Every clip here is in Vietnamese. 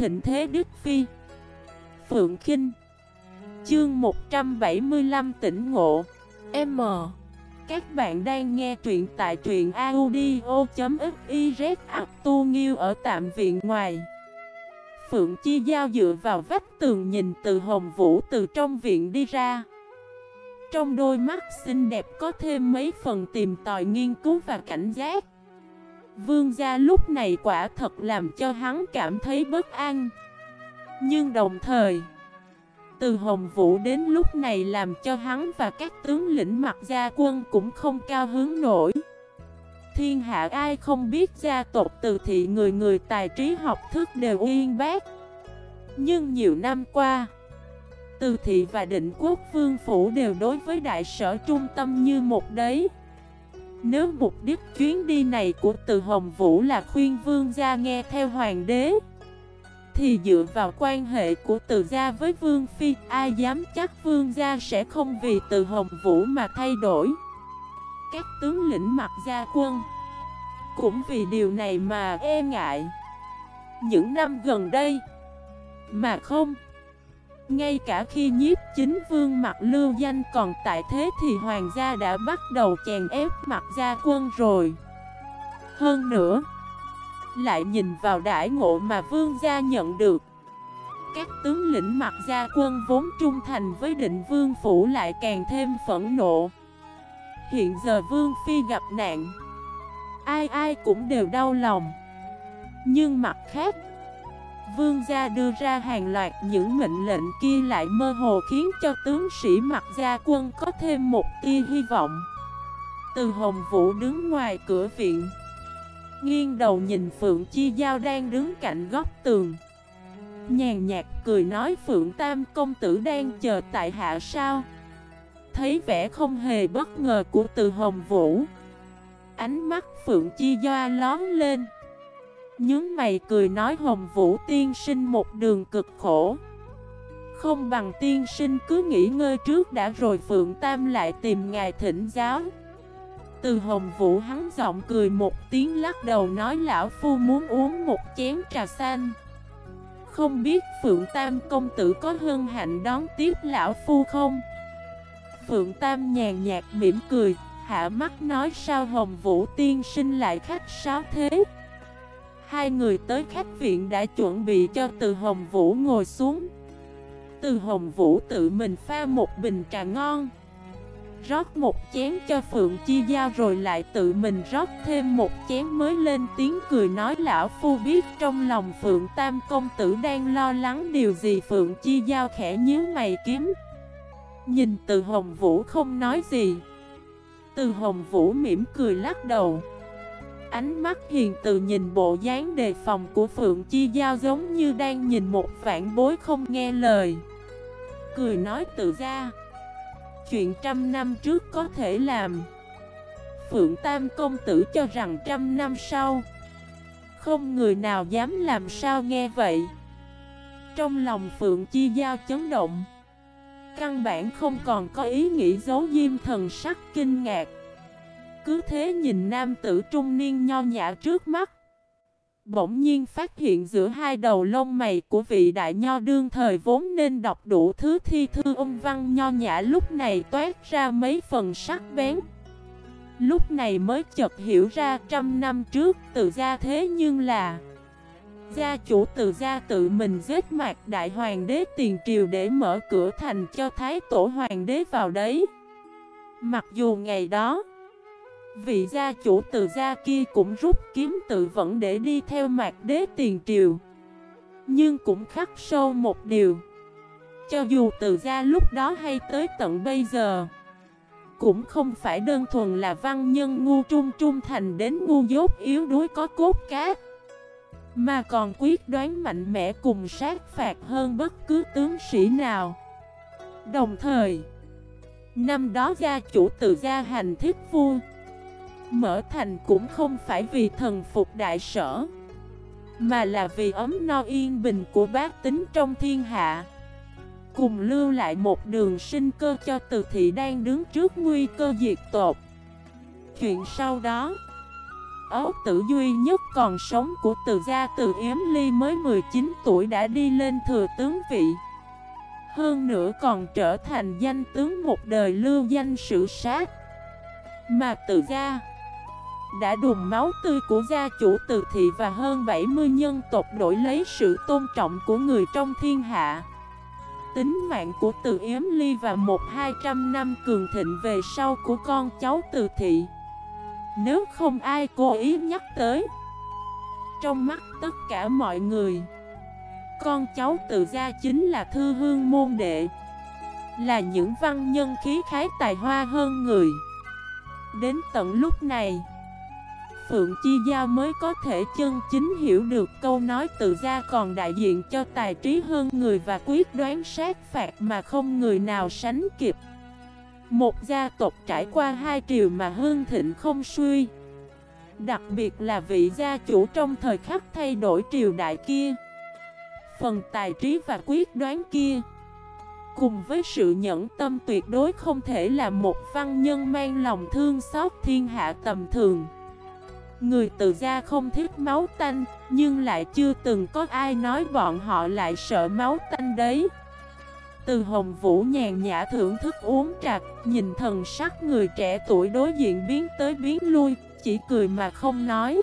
thịnh thế Đức Phi. Phượng Kinh. Chương 175 tỉnh ngộ. M. Các bạn đang nghe truyện tại truyện audio.xyz tu nghiêu ở tạm viện ngoài. Phượng Chi Giao dựa vào vách tường nhìn từ Hồng Vũ từ trong viện đi ra. Trong đôi mắt xinh đẹp có thêm mấy phần tìm tòi nghiên cứu và cảnh giác. Vương gia lúc này quả thật làm cho hắn cảm thấy bất an. Nhưng đồng thời, Từ Hồng Vũ đến lúc này làm cho hắn và các tướng lĩnh mặt gia quân cũng không cao hướng nổi. Thiên hạ ai không biết gia tộc từ thị người người tài trí học thức đều uyên bác. Nhưng nhiều năm qua, Từ thị và định quốc vương phủ đều đối với đại sở trung tâm như một đấy nếu mục đích chuyến đi này của từ Hồng Vũ là khuyên vương gia nghe theo hoàng đế, Thì dựa vào quan hệ của từ gia với vương phi, Ai dám chắc vương gia sẽ không vì từ Hồng Vũ mà thay đổi? Các tướng lĩnh mặt gia quân Cũng vì điều này mà e ngại. Những năm gần đây Mà không ngay cả khi nhiếp chính vương mặt lưu danh còn tại thế thì hoàng gia đã bắt đầu chèn ép mặt gia quân rồi. Hơn nữa, Lại nhìn vào đại ngộ mà vương gia nhận được. Các tướng lĩnh mặt gia quân vốn trung thành với định vương phủ lại càng thêm phẫn nộ. Hiện giờ vương phi gặp nạn, Ai ai cũng đều đau lòng. Nhưng mặt khác Vương gia đưa ra hàng loạt những mệnh lệnh kia lại mơ hồ khiến cho tướng sĩ mặt gia quân có thêm một tia hy vọng. Từ Hồng Vũ đứng ngoài cửa viện, Nghiêng đầu nhìn Phượng Chi Giao đang đứng cạnh góc tường. Nhàn nhạt cười nói, Phượng Tam công tử đang chờ tại hạ sao? Thấy vẻ không hề bất ngờ của từ Hồng Vũ, Ánh mắt Phượng Chi Giao lón lên. Nhướng mày cười nói Hồng Vũ tiên sinh một đường cực khổ. Không bằng tiên sinh cứ nghỉ ngơi trước đã rồi Phượng Tam lại tìm ngài thỉnh giáo. Từ Hồng Vũ hắn giọng cười một tiếng lắc đầu nói Lão Phu muốn uống một chén trà xanh. Không biết Phượng Tam công tử có hân hạnh đón tiếp Lão Phu không? Phượng Tam nhàn nhạt mỉm cười, Hạ mắt nói sao Hồng Vũ tiên sinh lại khách sáo thế? Hai người tới khách viện đã chuẩn bị cho từ Hồng Vũ ngồi xuống. Từ Hồng Vũ tự mình pha một bình trà ngon, Rót một chén cho Phượng Chi Giao rồi lại tự mình rót thêm một chén mới lên tiếng cười nói, Lão Phu biết trong lòng Phượng Tam Công Tử đang lo lắng điều gì. Phượng Chi Giao khẽ nhíu mày kiếm. Nhìn từ Hồng Vũ không nói gì, Từ Hồng Vũ mỉm cười lắc đầu. Ánh mắt hiền từ nhìn bộ dáng đề phòng của Phượng Chi Giao giống như đang nhìn một phản bối không nghe lời. Cười nói tự ra, Chuyện trăm năm trước có thể làm. Phượng Tam Công Tử cho rằng trăm năm sau, Không người nào dám làm sao nghe vậy. Trong lòng Phượng Chi Giao chấn động, Căn bản không còn có ý nghĩ giấu diêm thần sắc kinh ngạc cứ thế nhìn nam tử trung niên nho nhã trước mắt. Bỗng nhiên phát hiện giữa hai đầu lông mày của vị đại nho đương thời vốn nên đọc đủ thứ thi thư ông văn nho nhã lúc này toát ra mấy phần sắc bén. Lúc này mới chợt hiểu ra trăm năm trước tự ra thế nhưng là Gia chủ tự gia tự mình giết mạc đại hoàng đế tiền triều để mở cửa thành cho thái tổ hoàng đế vào đấy. Mặc dù ngày đó Vị gia chủ từ gia kia cũng rút kiếm tự vẫn để đi theo mạc đế tiền triều. Nhưng cũng khắc sâu một điều. Cho dù từ gia lúc đó hay tới tận bây giờ, Cũng không phải đơn thuần là văn nhân ngu trung trung thành đến ngu dốt yếu đuối có cốt cát Mà còn quyết đoán mạnh mẽ cùng sát phạt hơn bất cứ tướng sĩ nào. Đồng thời, Năm đó gia chủ từ gia hành thiết vua Mở thành cũng không phải vì thần phục đại sở, Mà là vì ấm no yên bình của bác tính trong thiên hạ Cùng lưu lại một đường sinh cơ cho từ thị đang đứng trước nguy cơ diệt tột Chuyện sau đó, ấu tử duy nhất còn sống của từ gia từ Yếm Ly mới 19 tuổi đã đi lên thừa tướng vị. Hơn nữa còn trở thành danh tướng một đời lưu danh sự sát. Mà từ gia đã đùm máu tươi của gia chủ từ thị và hơn 70 nhân tộc đổi lấy sự tôn trọng của người trong thiên hạ. Tính mạng của từ Yếm Ly và một hai trăm năm cường thịnh về sau của con cháu từ thị. Nếu không ai cố ý nhắc tới, Trong mắt tất cả mọi người, Con cháu Từ gia chính là thư hương môn đệ, Là những văn nhân khí khái tài hoa hơn người Đến tận lúc này Phượng Chi Giao mới có thể chân chính hiểu được câu nói tự gia còn đại diện cho tài trí hơn người và quyết đoán sát phạt mà không người nào sánh kịp. Một gia tộc trải qua hai triều mà hương thịnh không suy. Đặc biệt là vị gia chủ trong thời khắc thay đổi triều đại kia. Phần tài trí và quyết đoán kia. Cùng với sự nhẫn tâm tuyệt đối không thể là một văn nhân mang lòng thương xót thiên hạ tầm thường. Người từ gia không thích máu tanh Nhưng lại chưa từng có ai nói bọn họ lại sợ máu tanh đấy từ Hồng Vũ nhàn nhã thưởng thức uống trà, nhìn thần sắc người trẻ tuổi đối diện biến tới biến lui, chỉ cười mà không nói.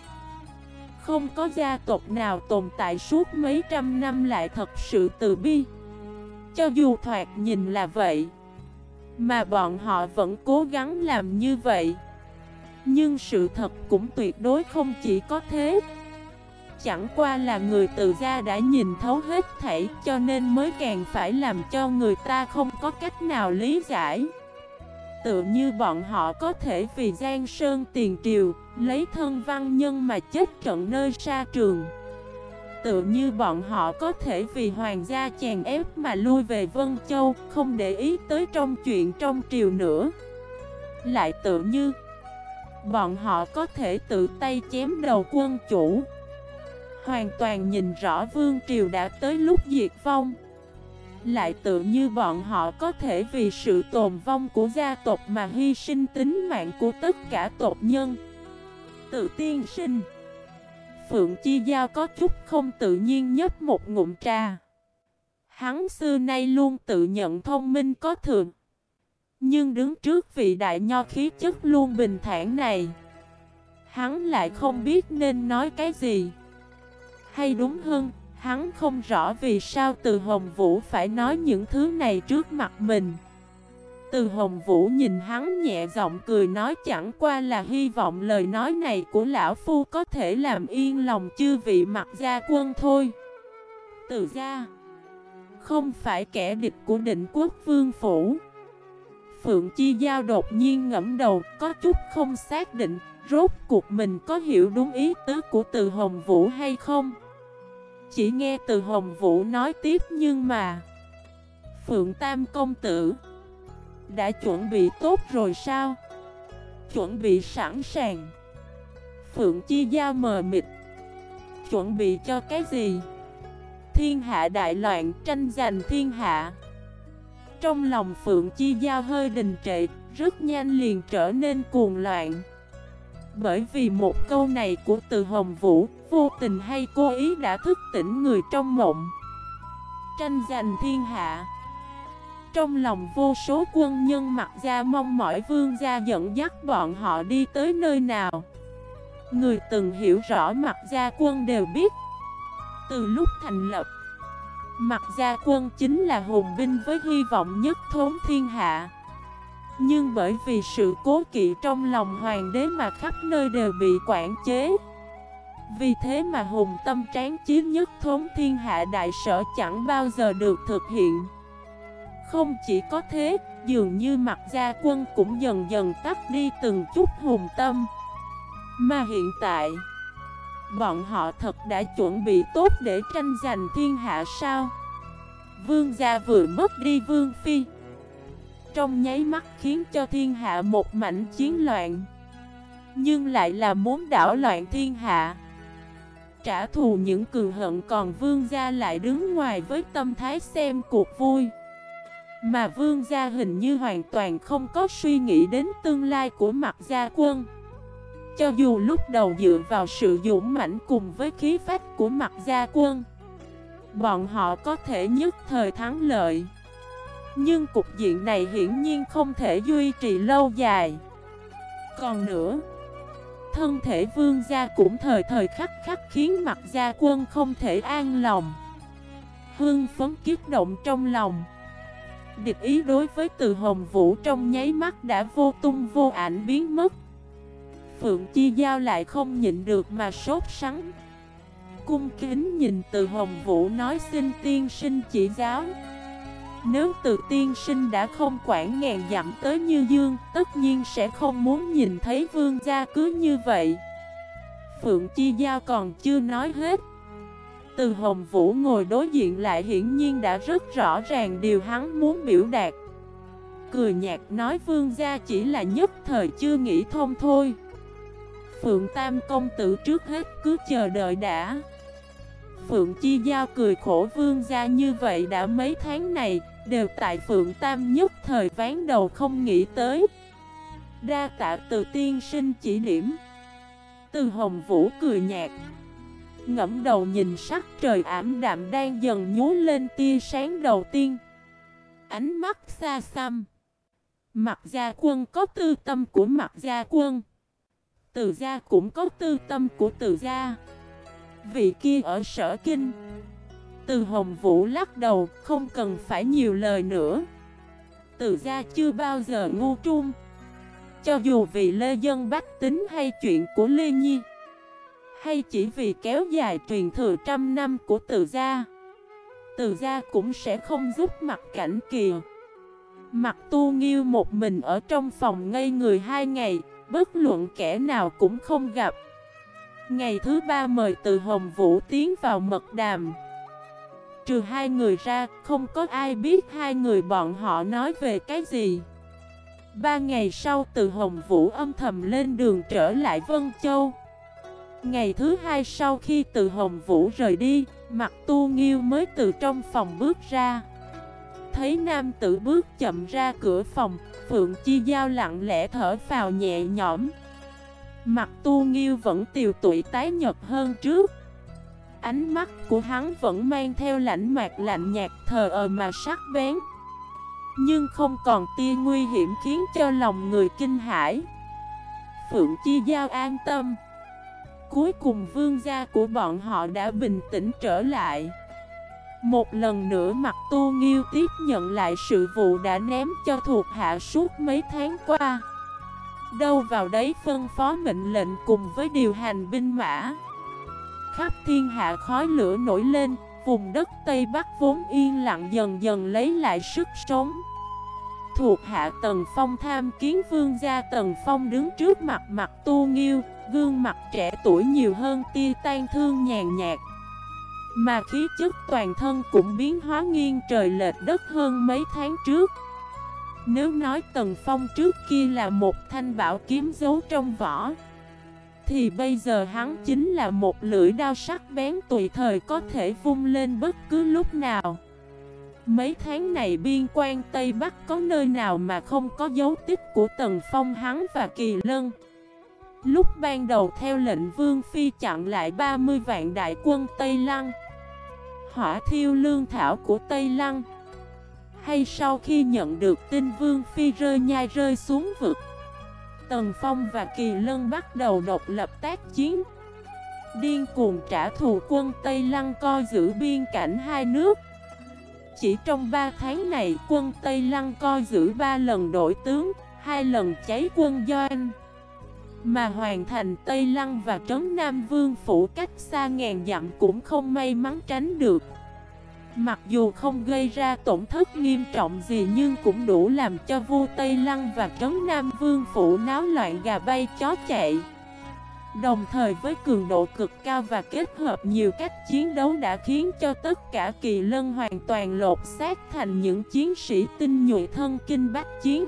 Không có gia tộc nào tồn tại suốt mấy trăm năm lại thật sự từ bi. Cho dù thoạt nhìn là vậy, mà bọn họ vẫn cố gắng làm như vậy. Nhưng sự thật cũng tuyệt đối không chỉ có thế. Chẳng qua là người từ gia đã nhìn thấu hết thảy, cho nên mới càng phải làm cho người ta không có cách nào lý giải. Tự như bọn họ có thể vì Giang Sơn tiền triều, Lấy thân văn nhân mà chết trận nơi xa trường. Tự như bọn họ có thể vì hoàng gia chèn ép mà lui về Vân Châu, Không để ý tới trong chuyện trong triều nữa. Lại tự như Bọn họ có thể tự tay chém đầu quân chủ. Hoàn toàn nhìn rõ Vương Triều đã tới lúc diệt vong. Lại tự như bọn họ có thể vì sự tồn vong của gia tộc mà hy sinh tính mạng của tất cả tộc nhân. Tự tiên sinh. Phượng Chi Giao có chút không tự nhiên nhấp một ngụm trà. Hắn xưa nay luôn tự nhận thông minh có thường nhưng đứng trước vị đại nho khí chất luôn bình thản này Hắn lại không biết nên nói cái gì hay đúng hơn, hắn không rõ vì sao từ Hồng Vũ phải nói những thứ này trước mặt mình. Từ Hồng Vũ nhìn hắn nhẹ giọng cười nói chẳng qua là hy vọng lời nói này của Lão Phu có thể làm yên lòng chư vị mặt gia quân thôi. Từ gia Không phải kẻ địch của định quốc vương phủ. Phượng Chi Giao đột nhiên ngẫm đầu, có chút không xác định, Rốt cuộc mình có hiểu đúng ý tứ của từ Hồng Vũ hay không? Chỉ nghe từ Hồng Vũ nói tiếp nhưng mà, Phượng Tam Công Tử, Đã chuẩn bị tốt rồi sao? Chuẩn bị sẵn sàng Phượng Chi Giao mờ mịt, Chuẩn bị cho cái gì? Thiên hạ đại loạn, tranh giành thiên hạ trong lòng Phượng Chi Giao hơi đình trệ, Rất nhanh liền trở nên cuồng loạn. Bởi vì một câu này của từ Hồng Vũ, Vô tình hay cố ý đã thức tỉnh người trong mộng. Tranh giành thiên hạ. Trong lòng vô số quân nhân mặc ra mong mỏi vương gia dẫn dắt bọn họ đi tới nơi nào. Người từng hiểu rõ mặt gia quân đều biết. Từ lúc thành lập Mặt gia quân chính là hùng binh với hy vọng nhất thốn thiên hạ. Nhưng bởi vì sự cố kỵ trong lòng hoàng đế mà khắp nơi đều bị quản chế. Vì thế mà hùng tâm tráng chí nhất thốn thiên hạ đại sở chẳng bao giờ được thực hiện. Không chỉ có thế, dường như mặt gia quân cũng dần dần tắt đi từng chút hùng tâm. Mà hiện tại, bọn họ thật đã chuẩn bị tốt để tranh giành thiên hạ sao? Vương gia vừa mất đi vương phi. Trong nháy mắt khiến cho thiên hạ một mảnh chiến loạn, Nhưng lại là muốn đảo loạn thiên hạ. Trả thù những cường hận còn vương gia lại đứng ngoài với tâm thái xem cuộc vui. Mà vương gia hình như hoàn toàn không có suy nghĩ đến tương lai của mặt gia quân. Cho dù lúc đầu dựa vào sự dũng mãnh cùng với khí phách của mặt gia quân, Bọn họ có thể nhất thời thắng lợi. Nhưng cục diện này hiển nhiên không thể duy trì lâu dài. Còn nữa, Thân thể vương gia cũng thời thời khắc khắc khiến mặt gia quân không thể an lòng. Hương phấn kiết động trong lòng. Địch ý đối với từ hồng vũ trong nháy mắt đã vô tung vô ảnh biến mất. Phượng Chi Giao lại không nhịn được mà sốt sắng. Cung kính nhìn từ hồng vũ nói xin tiên sinh chỉ giáo. Nếu từ tiên sinh đã không quản ngàn dặm tới Như Dương, Tất nhiên sẽ không muốn nhìn thấy vương gia cứ như vậy. Phượng Chi Giao còn chưa nói hết. Từ Hồng Vũ ngồi đối diện lại hiển nhiên đã rất rõ ràng điều hắn muốn biểu đạt. Cười nhạt nói vương gia chỉ là nhất thời chưa nghĩ thông thôi. Phượng Tam công tử trước hết cứ chờ đợi đã Phượng Chi Giao cười khổ vương gia như vậy đã mấy tháng này, Đều tại Phượng Tam nhất thời ván đầu không nghĩ tới Đa tạ từ tiên sinh chỉ điểm Từ Hồng Vũ cười nhạt, ngẫm đầu nhìn sắc trời ảm đạm đang dần nhú lên tia sáng đầu tiên. Ánh mắt xa xăm. Mặt gia quân có tư tâm của mặt gia quân. Từ gia cũng có tư tâm của từ gia. Vị kia ở sở kinh. Từ hồng vũ lắc đầu, không cần phải nhiều lời nữa. Từ gia chưa bao giờ ngu trung. Cho dù vì Lê Dân bách tính hay chuyện của Lê Nhi, hay chỉ vì kéo dài truyền thừa trăm năm của từ gia Từ gia cũng sẽ không giúp mặt cảnh kìa Mặt tu nghiêu một mình ở trong phòng ngây người hai ngày Bất luận kẻ nào cũng không gặp. Ngày thứ ba mời từ Hồng Vũ tiến vào mật đàm. Trừ hai người ra, không có ai biết hai người bọn họ nói về cái gì. Ba ngày sau từ Hồng Vũ âm thầm lên đường trở lại Vân Châu. Ngày thứ hai sau khi từ Hồng Vũ rời đi, mặt tu nghiêu mới từ trong phòng bước ra. Thấy nam tử bước chậm ra cửa phòng, Phượng Chi Giao lặng lẽ thở vào nhẹ nhõm. Mặt tu nghiêu vẫn tiều tụy tái nhật hơn trước. Ánh mắt của hắn vẫn mang theo lãnh mạc lạnh nhạt thờ ờ mà sắc bén. Nhưng không còn tia nguy hiểm khiến cho lòng người kinh hãi. Phượng Chi Giao an tâm. Cuối cùng vương gia của bọn họ đã bình tĩnh trở lại một lần nữa mặt tu nghiêu tiếp nhận lại sự vụ đã ném cho thuộc hạ suốt mấy tháng qua. Đâu vào đấy phân phó mệnh lệnh cùng với điều hành binh mã. Khắp thiên hạ khói lửa nổi lên, Vùng đất Tây Bắc vốn yên lặng dần dần lấy lại sức sống. Thuộc hạ Tần Phong tham kiến vương gia Tần Phong đứng trước mặt mặt tu nghiêu, Gương mặt trẻ tuổi nhiều hơn tia tan thương nhàn nhạt. Mà khí chất toàn thân cũng biến hóa nghiêng trời lệch đất hơn mấy tháng trước. Nếu nói Tần Phong trước kia là một thanh bảo kiếm giấu trong vỏ, Thì bây giờ hắn chính là một lưỡi đao sắc bén tùy thời có thể vung lên bất cứ lúc nào. Mấy tháng này biên quan Tây Bắc có nơi nào mà không có dấu tích của Tần Phong hắn và Kỳ Lân? Lúc ban đầu theo lệnh Vương Phi chặn lại 30 vạn đại quân Tây Lăng Hỏa thiêu lương thảo của Tây Lăng. Hay sau khi nhận được tin Vương Phi rơi nhai rơi xuống vực, Tần Phong và Kỳ Lân bắt đầu độc lập tác chiến. Điên cuồng trả thù quân Tây Lăng coi giữ biên cảnh hai nước. Chỉ trong 3 tháng này, quân Tây Lăng coi giữ 3 lần đổi tướng, hai lần cháy quân doanh mà hoàn thành Tây Lăng và Trấn Nam Vương phủ cách xa ngàn dặm cũng không may mắn tránh được. Mặc dù không gây ra tổn thất nghiêm trọng gì nhưng cũng đủ làm cho vua Tây Lăng và Trấn Nam Vương phủ náo loạn gà bay chó chạy. Đồng thời với cường độ cực cao và kết hợp nhiều cách chiến đấu đã khiến cho tất cả kỳ lân hoàn toàn lột xác thành những chiến sĩ tinh nhuệ thân kinh bách chiến.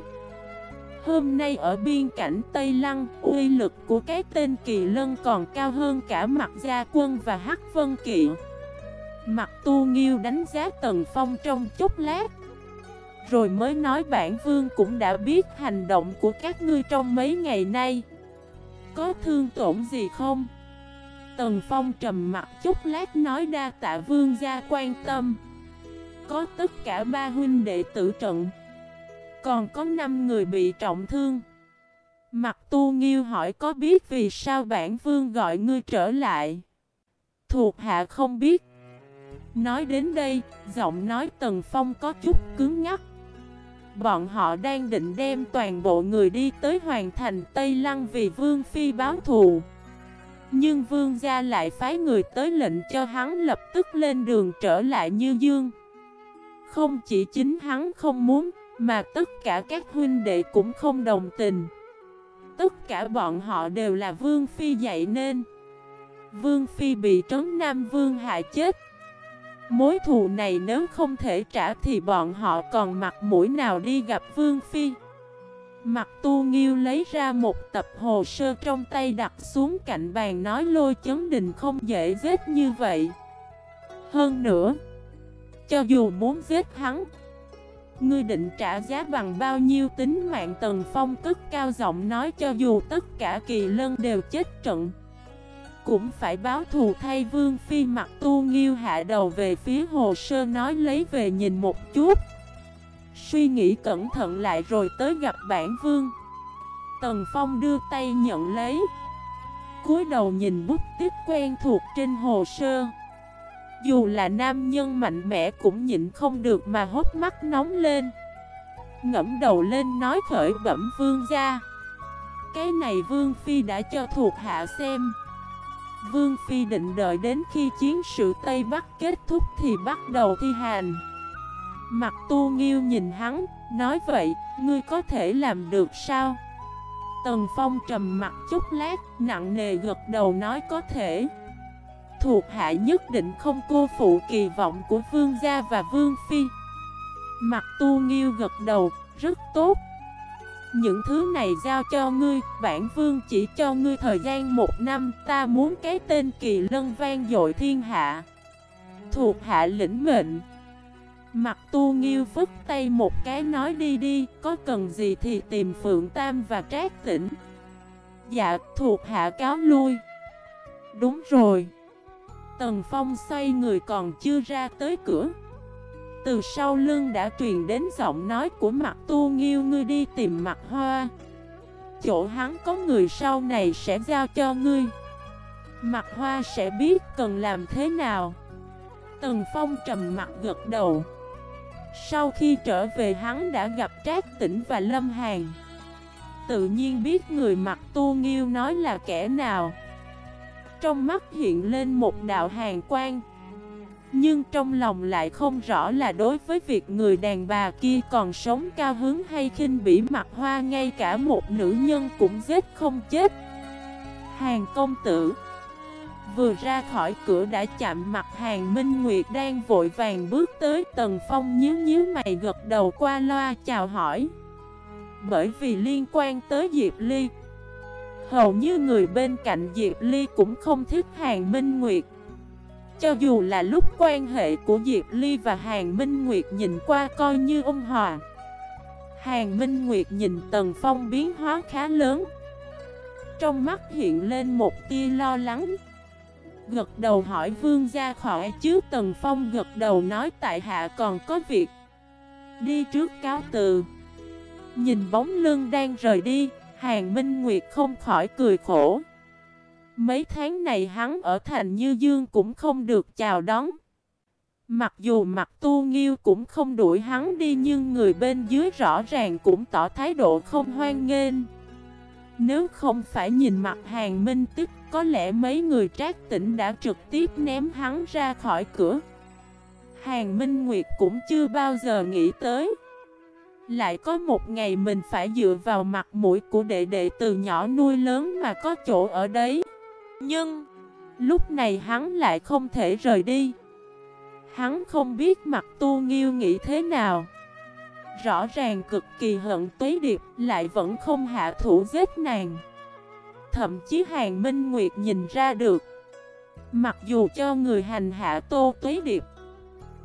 Hôm nay ở biên cảnh Tây Lăng, uy lực của cái tên kỳ lân còn cao hơn cả mặt gia quân và hắc vân kỵ. Mặt tu nghiêu đánh giá Tần Phong trong chốc lát. Rồi mới nói bản vương cũng đã biết hành động của các ngươi trong mấy ngày nay. có thương tổn gì không? Tần Phong trầm mặt chút lát nói đa tạ vương gia quan tâm Có tất cả ba huynh đệ tử trận còn có 5 người bị trọng thương. Mặt tu nghiêu hỏi có biết vì sao bản vương gọi ngươi trở lại? Thuộc hạ không biết. Nói đến đây, giọng nói Tần Phong có chút cứng ngắc. Bọn họ đang định đem toàn bộ người đi tới hoàn thành Tây Lăng vì Vương Phi báo thù. Nhưng Vương gia lại phái người tới lệnh cho hắn lập tức lên đường trở lại Như Dương. Không chỉ chính hắn không muốn, mà tất cả các huynh đệ cũng không đồng tình. Tất cả bọn họ đều là Vương Phi dạy nên. Vương Phi bị Trấn Nam Vương hại chết. Mối thù này nếu không thể trả thì bọn họ còn mặt mũi nào đi gặp Vương Phi? Mặt tu nghiêu lấy ra một tập hồ sơ trong tay đặt xuống cạnh bàn nói lôi chấn đình không dễ giết như vậy. Hơn nữa, Cho dù muốn giết hắn Ngươi định trả giá bằng bao nhiêu tính mạng tần phong cất cao giọng nói cho dù tất cả kỳ lân đều chết trận. Cũng phải báo thù thay Vương Phi mặt tu nghiêu hạ đầu về phía hồ sơ nói lấy về nhìn một chút. Suy nghĩ cẩn thận lại rồi tới gặp bản Vương. Tần Phong đưa tay nhận lấy. Cúi đầu nhìn bút tích quen thuộc trên hồ sơ. Dù là nam nhân mạnh mẽ cũng nhịn không được mà hốt mắt nóng lên. Ngẫm đầu lên nói khởi bẩm vương gia. Cái này vương phi đã cho thuộc hạ xem. Vương Phi định đợi đến khi chiến sự Tây Bắc kết thúc thì bắt đầu thi hành. Mặt tu nghiêu nhìn hắn, nói vậy, ngươi có thể làm được sao? Tần Phong trầm mặt chút lát, nặng nề gật đầu nói có thể. Thuộc hạ nhất định không cô phụ kỳ vọng của Vương gia và Vương Phi Mặt tu nghiêu gật đầu, rất tốt những thứ này giao cho ngươi, bản vương chỉ cho ngươi thời gian một năm, ta muốn cái tên kỳ lân vang dội thiên hạ. Thuộc hạ lĩnh mệnh. Mặt tu nghiêu phức tay một cái nói đi đi, có cần gì thì tìm Phượng Tam và Trác Tỉnh. Dạ, thuộc hạ cáo lui. Đúng rồi. Tần Phong xoay người còn chưa ra tới cửa. Từ sau lưng đã truyền đến giọng nói của mặt tu nghiêu, ngươi đi tìm mặt hoa. Chỗ hắn có người sau này sẽ giao cho ngươi. Mặt hoa sẽ biết cần làm thế nào. Tần Phong trầm mặt gật đầu. Sau khi trở về, hắn đã gặp Trác Tĩnh và Lâm Hàn. Tự nhiên biết người mặt tu nghiêu nói là kẻ nào. Trong mắt hiện lên một đạo hàng quang. Nhưng trong lòng lại không rõ là đối với việc người đàn bà kia còn sống cao hứng hay khinh bỉ mặt hoa, ngay cả một nữ nhân cũng giết không chết. Hàng công tử, Vừa ra khỏi cửa đã chạm mặt hàng Minh Nguyệt đang vội vàng bước tới. Tần Phong nhíu nhíu mày gật đầu qua loa chào hỏi. Bởi vì liên quan tới Diệp Ly Hầu như người bên cạnh Diệp Ly cũng không thích hàng Minh Nguyệt. Cho dù là lúc quan hệ của Diệp Ly và Hàng Minh Nguyệt nhìn qua coi như ôn hòa, Hàng Minh Nguyệt nhìn Tần Phong biến hóa khá lớn. Trong mắt hiện lên một tia lo lắng. Gật đầu hỏi vương ra khỏi chứ, Tần Phong gật đầu nói tại hạ còn có việc. Đi trước cáo từ. Nhìn bóng lưng đang rời đi. Hàng Minh Nguyệt không khỏi cười khổ Mấy tháng này hắn ở thành Như Dương cũng không được chào đón. Mặc dù mặt tu nghiêu cũng không đuổi hắn đi, nhưng người bên dưới rõ ràng cũng tỏ thái độ không hoan nghênh. Nếu không phải nhìn mặt hàng minh tức, có lẽ mấy người trác tỉnh đã trực tiếp ném hắn ra khỏi cửa. Hàng Minh Nguyệt cũng chưa bao giờ nghĩ tới. Lại có một ngày mình phải dựa vào mặt mũi của đệ đệ từ nhỏ nuôi lớn mà có chỗ ở đấy. Nhưng, lúc này hắn lại không thể rời đi. Hắn không biết mặt tu nghiêu nghĩ thế nào. Rõ ràng cực kỳ hận tuế điệp lại vẫn không hạ thủ giết nàng. Thậm chí hàng minh nguyệt nhìn ra được. Mặc dù cho người hành hạ tô tuế điệp.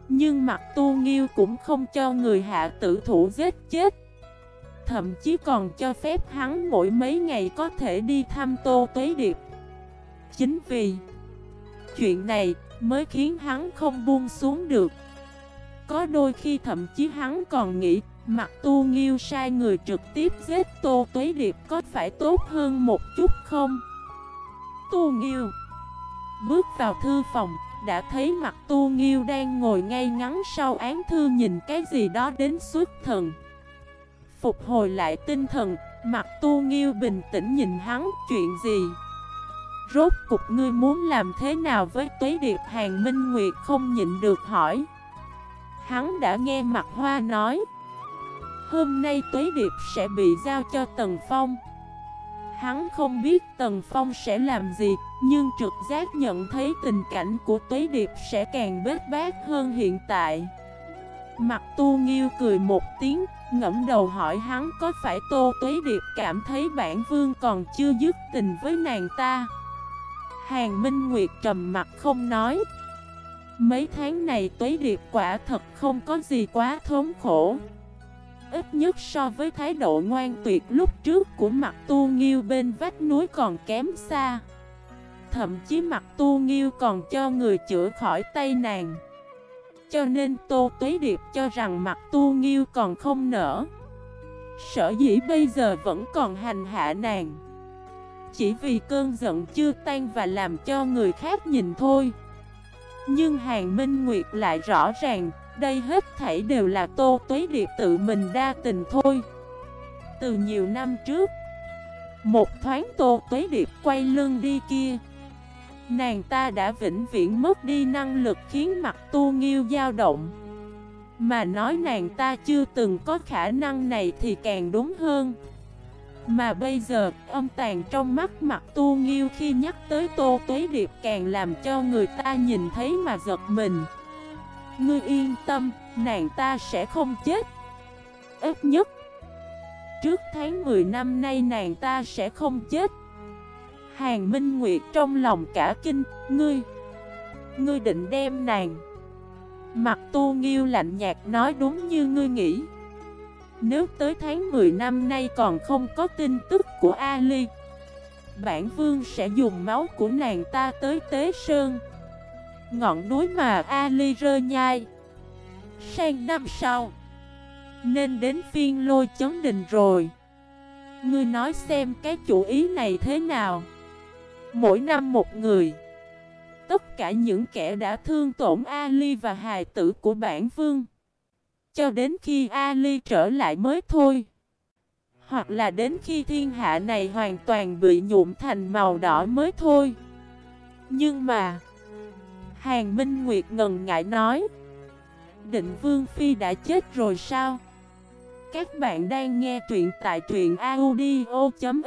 Nhưng mặt tu nghiêu cũng không cho người hạ tử thủ giết chết. Thậm chí còn cho phép hắn mỗi mấy ngày có thể đi thăm Tô Tuế Điệp Chính vì Chuyện này mới khiến hắn không buông xuống được Có đôi khi thậm chí hắn còn nghĩ Mặt tu nghiêu sai người trực tiếp giết Tô Tuế Điệp có phải tốt hơn một chút không? Tu nghiêu Bước vào thư phòng đã thấy mặt tu nghiêu đang ngồi ngay ngắn sau án thư nhìn cái gì đó đến suốt thần. Phục hồi lại tinh thần, Mặt tu nghiêu bình tĩnh nhìn hắn, chuyện gì? Rốt cục ngươi muốn làm thế nào với tuế điệp hàng minh nguyệt không nhịn được hỏi? Hắn đã nghe mặt hoa nói, Hôm nay tuế điệp sẽ bị giao cho Tần Phong. Hắn không biết Tần Phong sẽ làm gì, Nhưng trực giác nhận thấy tình cảnh của tuế điệp sẽ càng bết bát hơn hiện tại. Mặt tu nghiêu cười một tiếng ngẫm đầu hỏi hắn có phải Tô Tuế Điệp cảm thấy bản vương còn chưa dứt tình với nàng ta? Hàng Minh Nguyệt trầm mặt không nói. Mấy tháng này Tuế Điệp quả thật không có gì quá thốn khổ. Ít nhất so với thái độ ngoan tuyệt lúc trước của mặt tu nghiêu bên vách núi còn kém xa. Thậm chí mặt tu nghiêu còn cho người chữa khỏi tay nàng. Cho nên Tô Tuế Điệp cho rằng mặt tu nghiêu còn không nở. Sở dĩ bây giờ vẫn còn hành hạ nàng. Chỉ vì cơn giận chưa tan và làm cho người khác nhìn thôi. Nhưng Hàng Minh Nguyệt lại rõ ràng đây hết thảy đều là Tô Tuế Điệp tự mình đa tình thôi. Từ nhiều năm trước, Một thoáng Tô Tuế Điệp quay lưng đi kia. Nàng ta đã vĩnh viễn mất đi năng lực khiến mặt tu nghiêu dao động. Mà nói nàng ta chưa từng có khả năng này thì càng đúng hơn. Mà bây giờ, âm tàn trong mắt mặt tu nghiêu khi nhắc tới tô tuế điệp càng làm cho người ta nhìn thấy mà giật mình. Ngươi yên tâm, nàng ta sẽ không chết. Ít nhất Trước tháng 10 năm nay nàng ta sẽ không chết. Hàng Minh Nguyệt trong lòng cả kinh, ngươi Ngươi định đem nàng? Mặt tu nghiêu lạnh nhạt nói đúng như ngươi nghĩ. Nếu tới tháng 10 năm nay còn không có tin tức của Ali Bản vương sẽ dùng máu của nàng ta tới Tế Sơn. Ngọn núi mà Ali rơi nhai. Sang năm sau, Nên đến phiên lôi chấn đình rồi. Ngươi nói xem cái chủ ý này thế nào. Mỗi năm một người, Tất cả những kẻ đã thương tổn Ali và hài tử của bản vương, Cho đến khi Ali trở lại mới thôi. Hoặc là đến khi thiên hạ này hoàn toàn bị nhuộm thành màu đỏ mới thôi. Nhưng mà Hàng Minh Nguyệt ngần ngại nói Định Vương Phi đã chết rồi sao? Các bạn đang nghe truyện tại truyện audio.fif